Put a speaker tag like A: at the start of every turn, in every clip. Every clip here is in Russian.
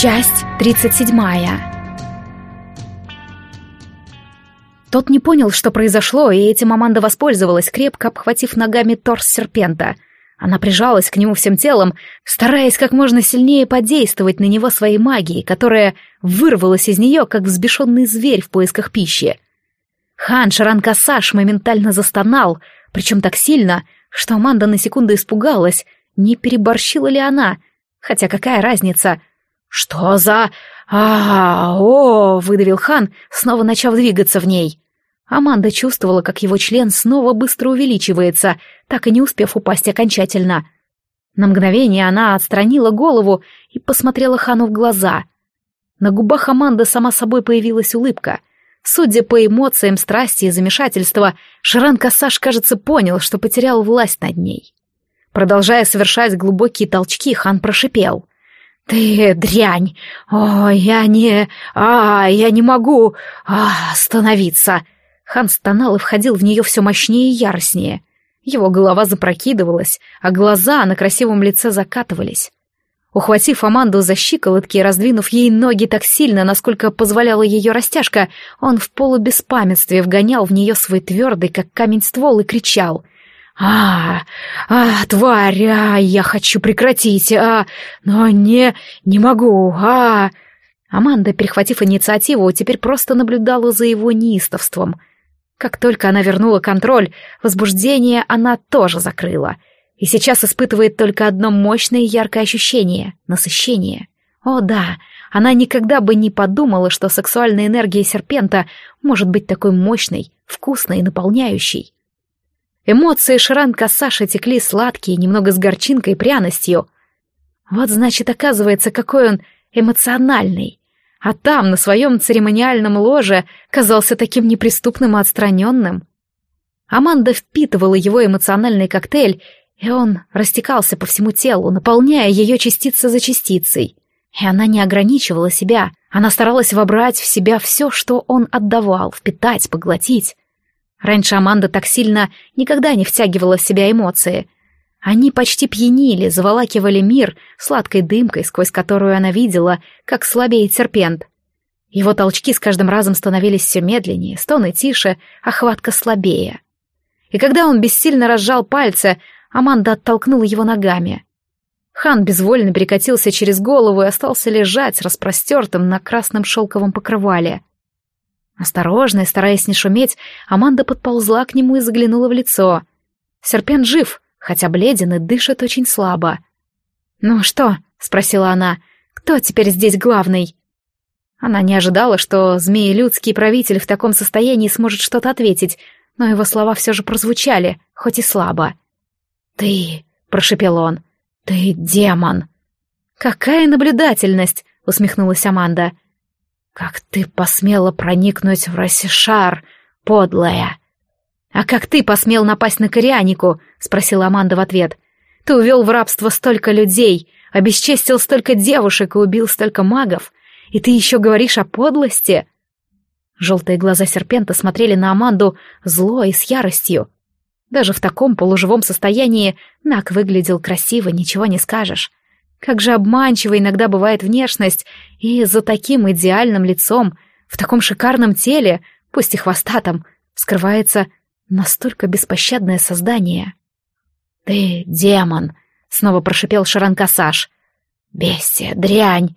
A: Часть тридцать седьмая. Тот не понял, что произошло, и этим Аманда воспользовалась, крепко обхватив ногами торс серпента. Она прижалась к нему всем телом, стараясь как можно сильнее подействовать на него своей магией, которая вырвалась из нее, как взбешенный зверь в поисках пищи. Хан Шаранкасаш моментально застонал, причем так сильно, что Аманда на секунду испугалась, не переборщила ли она. Хотя какая разница? «Что за... а, о!» — выдавил хан, снова начав двигаться в ней. Аманда чувствовала, как его член снова быстро увеличивается, так и не успев упасть окончательно. На мгновение она отстранила голову и посмотрела хану в глаза. На губах Аманды сама собой появилась улыбка. Судя по эмоциям страсти и замешательства, Шаран Кассаш, кажется, понял, что потерял власть над ней. Продолжая совершать глубокие толчки, хан прошипел. «Ты дрянь! О, я не... А, я не могу... А, остановиться!» Хан стонал и входил в нее все мощнее и яростнее. Его голова запрокидывалась, а глаза на красивом лице закатывались. Ухватив Аманду за щиколотки и раздвинув ей ноги так сильно, насколько позволяла ее растяжка, он в полубеспамятстве вгонял в нее свой твердый, как камень ствол, и кричал. «А, а, тварь, а, я хочу прекратить, а, но не, не могу, а...» Аманда, перехватив инициативу, теперь просто наблюдала за его неистовством — как только она вернула контроль, возбуждение она тоже закрыла. И сейчас испытывает только одно мощное и яркое ощущение — насыщение. О да, она никогда бы не подумала, что сексуальная энергия серпента может быть такой мощной, вкусной и наполняющей. Эмоции Шранка Саши текли сладкие, немного с горчинкой и пряностью. Вот значит, оказывается, какой он эмоциональный а там, на своем церемониальном ложе, казался таким неприступным и отстраненным. Аманда впитывала его эмоциональный коктейль, и он растекался по всему телу, наполняя ее частица за частицей. И она не ограничивала себя, она старалась вобрать в себя все, что он отдавал, впитать, поглотить. Раньше Аманда так сильно никогда не втягивала в себя эмоции — они почти пьянили, заволакивали мир сладкой дымкой, сквозь которую она видела, как слабеет серпент. Его толчки с каждым разом становились все медленнее, стоны тише, а хватка слабее. И когда он бессильно разжал пальцы, Аманда оттолкнула его ногами. Хан безвольно перекатился через голову и остался лежать распростертым на красном шелковом покрывале. Осторожно стараясь не шуметь, Аманда подползла к нему и заглянула в лицо. Серпент жив — хотя бледен и дышит очень слабо. «Ну что?» — спросила она. «Кто теперь здесь главный?» Она не ожидала, что змеи-людский правитель в таком состоянии сможет что-то ответить, но его слова все же прозвучали, хоть и слабо. «Ты!» — прошепел он. «Ты демон!» «Какая наблюдательность!» — усмехнулась Аманда. «Как ты посмела проникнуть в Рассишар, подлая!» «А как ты посмел напасть на Корианику?» — спросила Аманда в ответ. «Ты увел в рабство столько людей, обесчестил столько девушек и убил столько магов, и ты еще говоришь о подлости?» Желтые глаза серпента смотрели на Аманду зло и с яростью. Даже в таком полуживом состоянии Нак выглядел красиво, ничего не скажешь. Как же обманчива иногда бывает внешность, и за таким идеальным лицом, в таком шикарном теле, пусть и хвостатом, скрывается Настолько беспощадное создание. «Ты демон!» — снова прошипел Шаранкасаш. «Бестия, дрянь!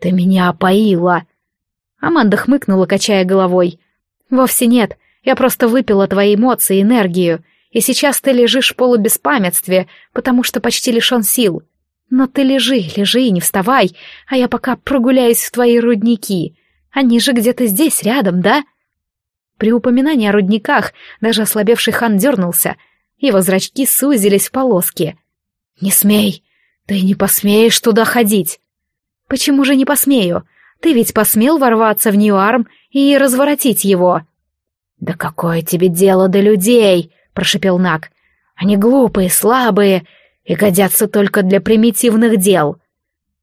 A: Ты меня опоила!» Аманда хмыкнула, качая головой. «Вовсе нет, я просто выпила твои эмоции и энергию, и сейчас ты лежишь в полубеспамятстве, потому что почти лишен сил. Но ты лежи, лежи и не вставай, а я пока прогуляюсь в твои рудники. Они же где-то здесь, рядом, да?» При упоминании о рудниках даже ослабевший хан дернулся, его зрачки сузились в полоски. «Не смей! Ты не посмеешь туда ходить!» «Почему же не посмею? Ты ведь посмел ворваться в Ньюарм и разворотить его!» «Да какое тебе дело до людей!» — прошепел Нак. «Они глупые, слабые и годятся только для примитивных дел.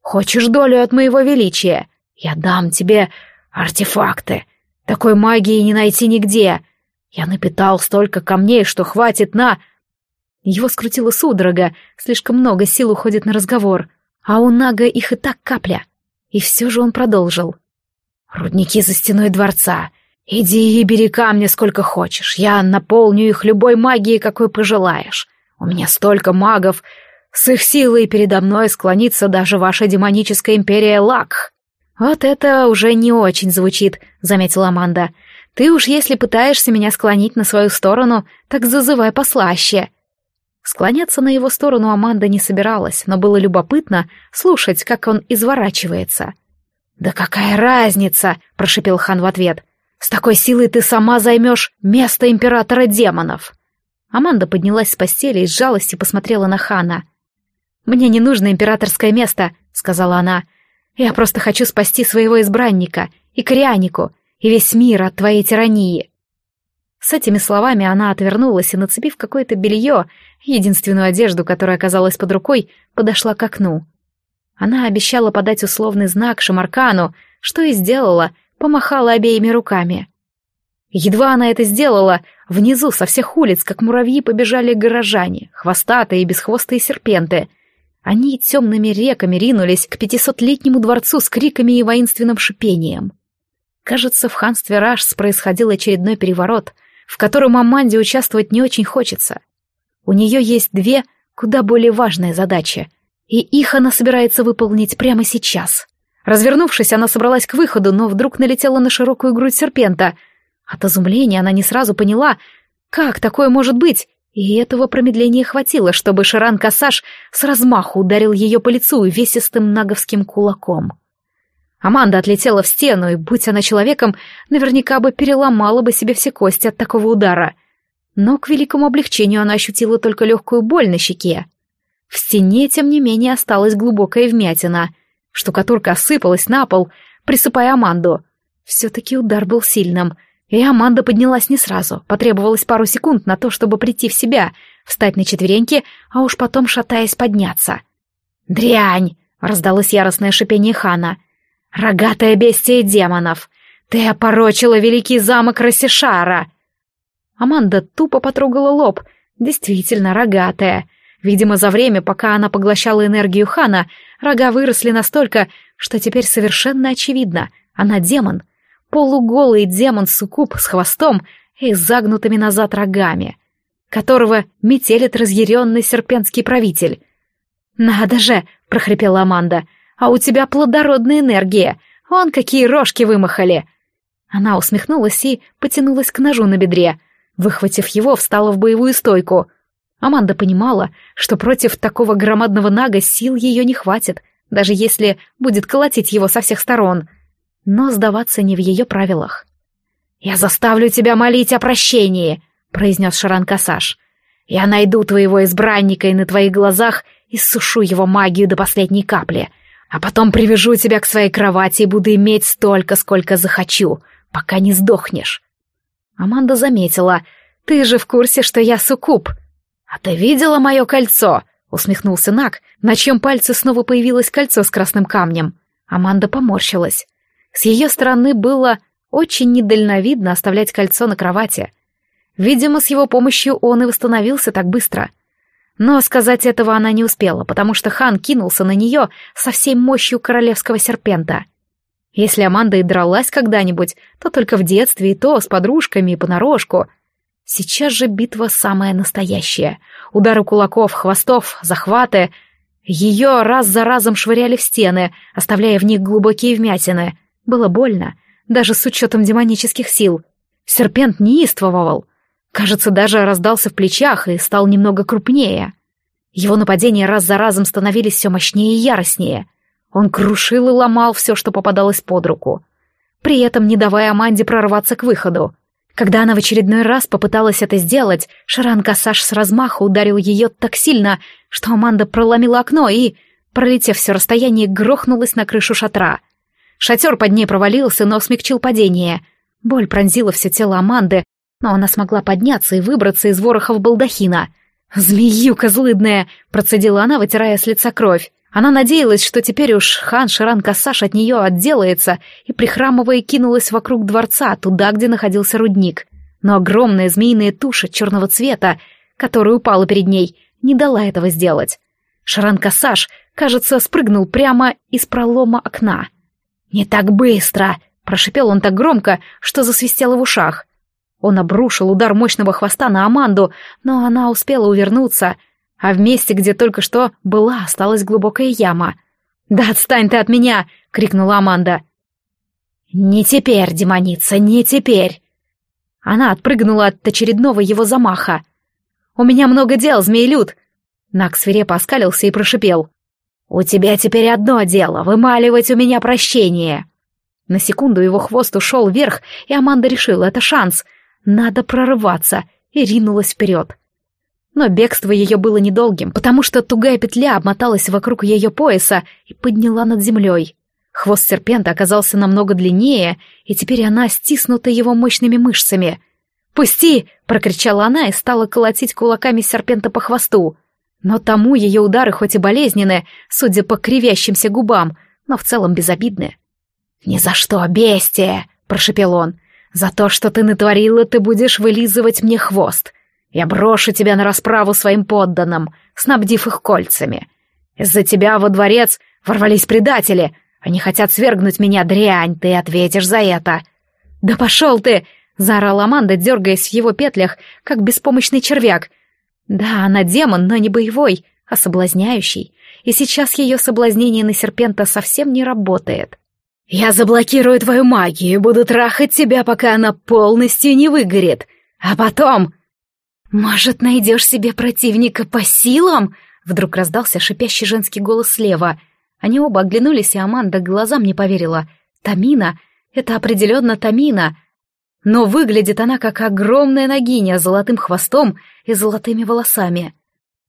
A: Хочешь долю от моего величия? Я дам тебе артефакты, такой магии не найти нигде. Я напитал столько камней, что хватит на... Его скрутила судорога, слишком много сил уходит на разговор, а у Нага их и так капля. И все же он продолжил. «Рудники за стеной дворца. Иди и бери камни сколько хочешь. Я наполню их любой магией, какой пожелаешь. У меня столько магов. С их силой передо мной склонится даже ваша демоническая империя Лак». «Вот это уже не очень звучит», — заметила Аманда. «Ты уж если пытаешься меня склонить на свою сторону, так зазывай послаще». Склоняться на его сторону Аманда не собиралась, но было любопытно слушать, как он изворачивается. «Да какая разница!» — прошипел хан в ответ. «С такой силой ты сама займешь место императора демонов!» Аманда поднялась с постели и с жалостью посмотрела на хана. «Мне не нужно императорское место», — сказала она. «Я просто хочу спасти своего избранника, и Корианику, и весь мир от твоей тирании». С этими словами она отвернулась и, нацепив какое-то белье, единственную одежду, которая оказалась под рукой, подошла к окну. Она обещала подать условный знак Шамаркану, что и сделала, помахала обеими руками. Едва она это сделала, внизу со всех улиц, как муравьи, побежали горожане, хвостатые и бесхвостые серпенты. Они темными реками ринулись к пятисотлетнему дворцу с криками и воинственным шипением. Кажется, в ханстве Рашс происходил очередной переворот, в котором Аманде участвовать не очень хочется. У нее есть две куда более важные задачи, и их она собирается выполнить прямо сейчас. Развернувшись, она собралась к выходу, но вдруг налетела на широкую грудь серпента. От изумления она не сразу поняла, как такое может быть, и этого промедления хватило, чтобы Ширан Кассаж с размаху ударил ее по лицу весистым наговским кулаком. Аманда отлетела в стену, и, будь она человеком, наверняка бы переломала бы себе все кости от такого удара. Но к великому облегчению она ощутила только легкую боль на щеке. В стене, тем не менее, осталась глубокая вмятина. Штукатурка осыпалась на пол, присыпая Аманду. Все-таки удар был сильным, и Аманда поднялась не сразу. Потребовалось пару секунд на то, чтобы прийти в себя, встать на четвереньки, а уж потом, шатаясь, подняться. «Дрянь!» — раздалось яростное шипение Хана. «Рогатая бестия демонов! Ты опорочила великий замок Рассишара!» Аманда тупо потрогала лоб. Действительно, рогатая. Видимо, за время, пока она поглощала энергию Хана, рога выросли настолько, что теперь совершенно очевидно. Она демон. Полуголый демон-суккуб с хвостом и загнутыми назад рогами, которого метелит разъяренный серпентский правитель. «Надо же!» — прохрипела Аманда. «А у тебя плодородная энергия! Вон какие рожки вымахали!» Она усмехнулась и потянулась к ножу на бедре. Выхватив его, встала в боевую стойку. Аманда понимала, что против такого громадного нага сил ее не хватит, даже если будет колотить его со всех сторон. Но сдаваться не в ее правилах. «Я заставлю тебя молить о прощении», — произнес Шаран Касаш. «Я найду твоего избранника и на твоих глазах иссушу его магию до последней капли, а потом привяжу тебя к своей кровати и буду иметь столько, сколько захочу, пока не сдохнешь». Аманда заметила. «Ты же в курсе, что я суккуб?» «А ты видела мое кольцо?» — усмехнулся Нак, на чьем пальце снова появилось кольцо с красным камнем. Аманда поморщилась. С ее стороны было очень недальновидно оставлять кольцо на кровати. Видимо, с его помощью он и восстановился так быстро. Но сказать этого она не успела, потому что хан кинулся на нее со всей мощью королевского серпента. Если Аманда и дралась когда-нибудь, то только в детстве, и то с подружками и понарошку — Сейчас же битва самая настоящая. Удары кулаков, хвостов, захваты. Ее раз за разом швыряли в стены, оставляя в них глубокие вмятины. Было больно, даже с учетом демонических сил. Серпент неистовывал. Кажется, даже раздался в плечах и стал немного крупнее. Его нападения раз за разом становились все мощнее и яростнее. Он крушил и ломал все, что попадалось под руку, при этом не давая Аманде прорваться к выходу. Когда она в очередной раз попыталась это сделать, Шаран Кассаж с размаха ударил ее так сильно, что Аманда проломила окно и, пролетев все расстояние, грохнулась на крышу шатра. Шатер под ней провалился, но смягчил падение. Боль пронзила все тело Аманды, но она смогла подняться и выбраться из ворохов балдахина. «Змеюка злыдная!» — процедила она, вытирая с лица кровь. Она надеялась, что теперь уж хан Ширан Кассаш от нее отделается, и, прихрамывая, кинулась вокруг дворца, туда, где находился рудник. Но огромная змеиная туша черного цвета, которая упала перед ней, не дала этого сделать. Шаран Кассаш, кажется, спрыгнул прямо из пролома окна. «Не так быстро!» — прошипел он так громко, что засвистело в ушах. Он обрушил удар мощного хвоста на Аманду, но она успела увернуться, а в месте, где только что была, осталась глубокая яма. «Да отстань ты от меня!» — крикнула Аманда. «Не теперь, демоница, не теперь!» Она отпрыгнула от очередного его замаха. «У меня много дел, змеелюд!» Нак свирепо оскалился и прошипел. «У тебя теперь одно дело — вымаливать у меня прощение!» На секунду его хвост ушел вверх, и Аманда решила, это шанс. Надо прорываться, и ринулась вперед. Но бегство ее было недолгим, потому что тугая петля обмоталась вокруг ее пояса и подняла над землей. Хвост серпента оказался намного длиннее, и теперь она стиснута его мощными мышцами. «Пусти!» — прокричала она и стала колотить кулаками серпента по хвосту. Но тому ее удары хоть и болезненные, судя по кривящимся губам, но в целом безобидны. «Ни за что, бестия!» — прошепел он. «За то, что ты натворила, ты будешь вылизывать мне хвост. Я брошу тебя на расправу своим подданным, снабдив их кольцами. Из-за тебя во дворец ворвались предатели. Они хотят свергнуть меня, дрянь, ты ответишь за это. Да пошел ты! Заорала Аманда, дергаясь в его петлях, как беспомощный червяк. Да, она демон, но не боевой, а соблазняющий. И сейчас ее соблазнение на серпента совсем не работает. «Я заблокирую твою магию и буду трахать тебя, пока она полностью не выгорит. А потом...» «Может, найдешь себе противника по силам?» Вдруг раздался шипящий женский голос слева. Они оба оглянулись, и Аманда глазам не поверила. «Тамина? Это определенно Тамина!» Но выглядит она как огромная ногиня с золотым хвостом и золотыми волосами.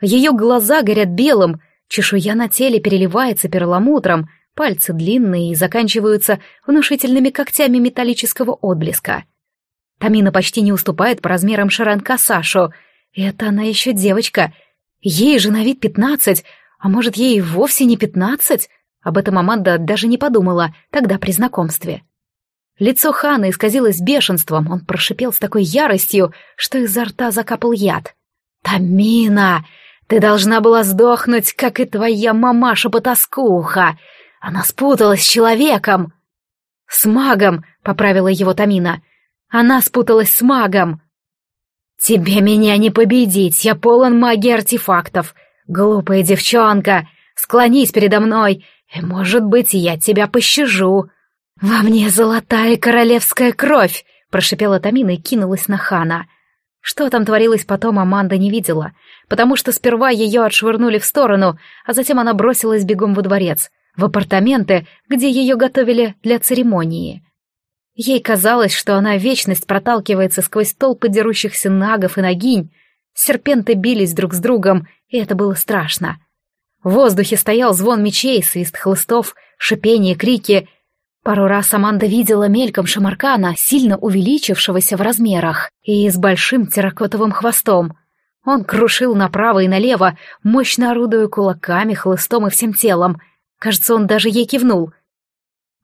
A: Ее глаза горят белым, чешуя на теле переливается перламутром, пальцы длинные и заканчиваются внушительными когтями металлического отблеска. Тамина почти не уступает по размерам Шаранка Сашу. И это она еще девочка. Ей же на вид пятнадцать, а может, ей вовсе не пятнадцать? Об этом Аманда даже не подумала тогда при знакомстве. Лицо Хана исказилось бешенством, он прошипел с такой яростью, что изо рта закапал яд. «Тамина, ты должна была сдохнуть, как и твоя мамаша-потаскуха! Она спуталась с человеком!» «С магом!» — поправила его Тамина. Она спуталась с магом. «Тебе меня не победить, я полон магии артефактов. Глупая девчонка, склонись передо мной, и, может быть, я тебя пощажу». «Во мне золотая королевская кровь!» — прошипела Тамина и кинулась на Хана. Что там творилось потом, Аманда не видела, потому что сперва ее отшвырнули в сторону, а затем она бросилась бегом во дворец, в апартаменты, где ее готовили для церемонии. Ей казалось, что она вечность проталкивается сквозь толпы дерущихся нагов и нагинь. Серпенты бились друг с другом, и это было страшно. В воздухе стоял звон мечей, свист хлыстов, шипение, крики. Пару раз Аманда видела мельком шамаркана, сильно увеличившегося в размерах, и с большим терракотовым хвостом. Он крушил направо и налево, мощно орудуя кулаками, хлыстом и всем телом. Кажется, он даже ей кивнул.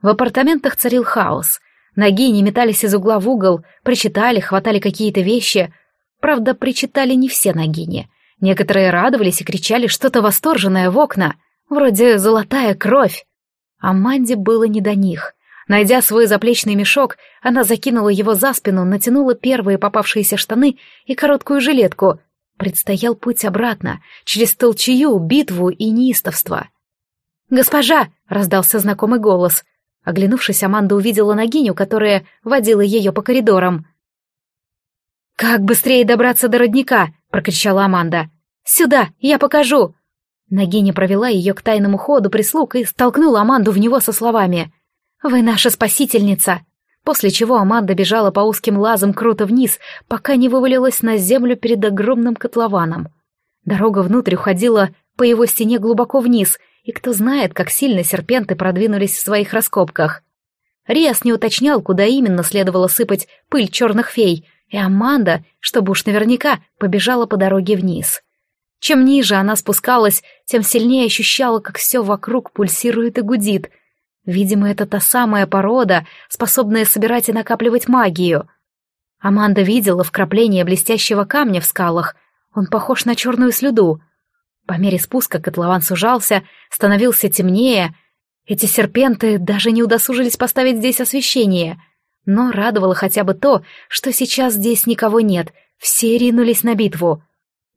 A: В апартаментах царил хаос. Ноги не метались из угла в угол, причитали, хватали какие-то вещи. Правда, причитали не все ногини. Некоторые радовались и кричали что-то восторженное в окна, вроде «золотая кровь». А Манде было не до них. Найдя свой заплечный мешок, она закинула его за спину, натянула первые попавшиеся штаны и короткую жилетку. Предстоял путь обратно, через толчую, битву и неистовство. «Госпожа!» — раздался знакомый голос. Оглянувшись, Аманда увидела Нагиню, которая водила ее по коридорам. «Как быстрее добраться до родника?» — прокричала Аманда. «Сюда, я покажу!» Нагиня провела ее к тайному ходу прислуг и столкнула Аманду в него со словами «Вы наша спасительница!» После чего Аманда бежала по узким лазам круто вниз, пока не вывалилась на землю перед огромным котлованом. Дорога внутрь уходила по его стене глубоко вниз — и кто знает, как сильно серпенты продвинулись в своих раскопках. Риас не уточнял, куда именно следовало сыпать пыль черных фей, и Аманда, чтобы уж наверняка, побежала по дороге вниз. Чем ниже она спускалась, тем сильнее ощущала, как все вокруг пульсирует и гудит. Видимо, это та самая порода, способная собирать и накапливать магию. Аманда видела вкрапление блестящего камня в скалах. Он похож на черную слюду — по мере спуска котлован сужался, становился темнее, Эти серпенты даже не удосужились поставить здесь освещение. Но радовало хотя бы то, что сейчас здесь никого нет, все ринулись на битву.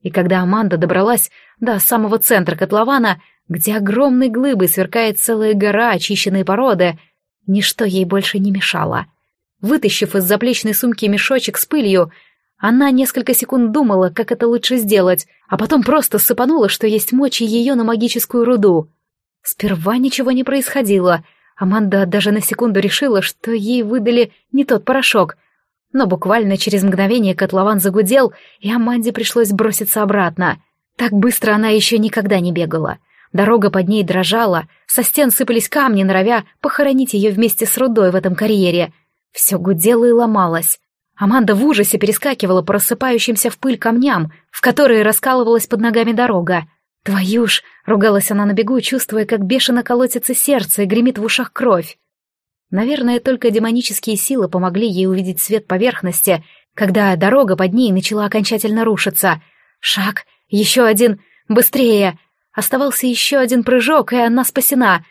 A: И когда Аманда добралась до самого центра котлована, где огромной глыбой сверкает целая гора очищенной породы, ничто ей больше не мешало. Вытащив из заплечной сумки мешочек с пылью, она несколько секунд думала, как это лучше сделать, а потом просто сыпанула, что есть мочи ее на магическую руду. Сперва ничего не происходило. Аманда даже на секунду решила, что ей выдали не тот порошок. Но буквально через мгновение котлован загудел, и Аманде пришлось броситься обратно. Так быстро она еще никогда не бегала. Дорога под ней дрожала, со стен сыпались камни, норовя похоронить ее вместе с рудой в этом карьере. Все гудело и ломалось. Аманда в ужасе перескакивала по рассыпающимся в пыль камням, в которые раскалывалась под ногами дорога. «Твою ж!» — ругалась она на бегу, чувствуя, как бешено колотится сердце и гремит в ушах кровь. Наверное, только демонические силы помогли ей увидеть свет поверхности, когда дорога под ней начала окончательно рушиться. Шаг, еще один, быстрее! Оставался еще один прыжок, и она спасена.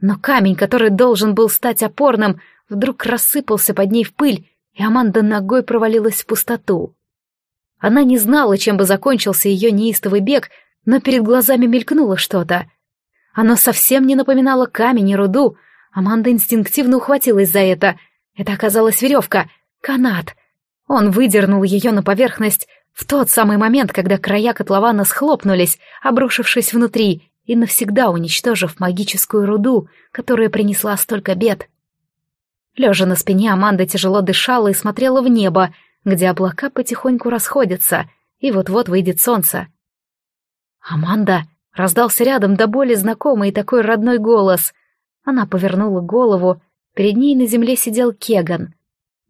A: Но камень, который должен был стать опорным, вдруг рассыпался под ней в пыль, и Аманда ногой провалилась в пустоту. Она не знала, чем бы закончился ее неистовый бег, но перед глазами мелькнуло что-то. Оно совсем не напоминало камень и руду. Аманда инстинктивно ухватилась за это. Это оказалась веревка, канат. Он выдернул ее на поверхность в тот самый момент, когда края котлована схлопнулись, обрушившись внутри и навсегда уничтожив магическую руду, которая принесла столько бед. Лежа на спине, Аманда тяжело дышала и смотрела в небо, где облака потихоньку расходятся, и вот-вот выйдет солнце. «Аманда!» — раздался рядом до боли знакомый такой родной голос. Она повернула голову. Перед ней на земле сидел Кеган.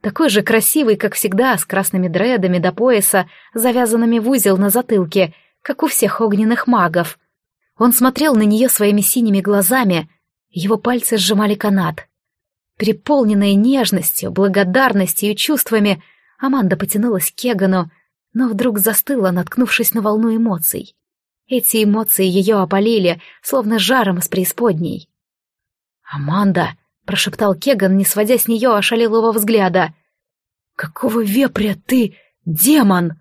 A: Такой же красивый, как всегда, с красными дредами до пояса, завязанными в узел на затылке, как у всех огненных магов. Он смотрел на нее своими синими глазами, его пальцы сжимали канат. Переполненная нежностью, благодарностью и чувствами, Аманда потянулась к Кегану, но вдруг застыла, наткнувшись на волну эмоций. Эти эмоции ее опалили, словно жаром из преисподней. «Аманда!» — прошептал Кеган, не сводя с нее ошалелого взгляда. «Какого вепря ты, демон?»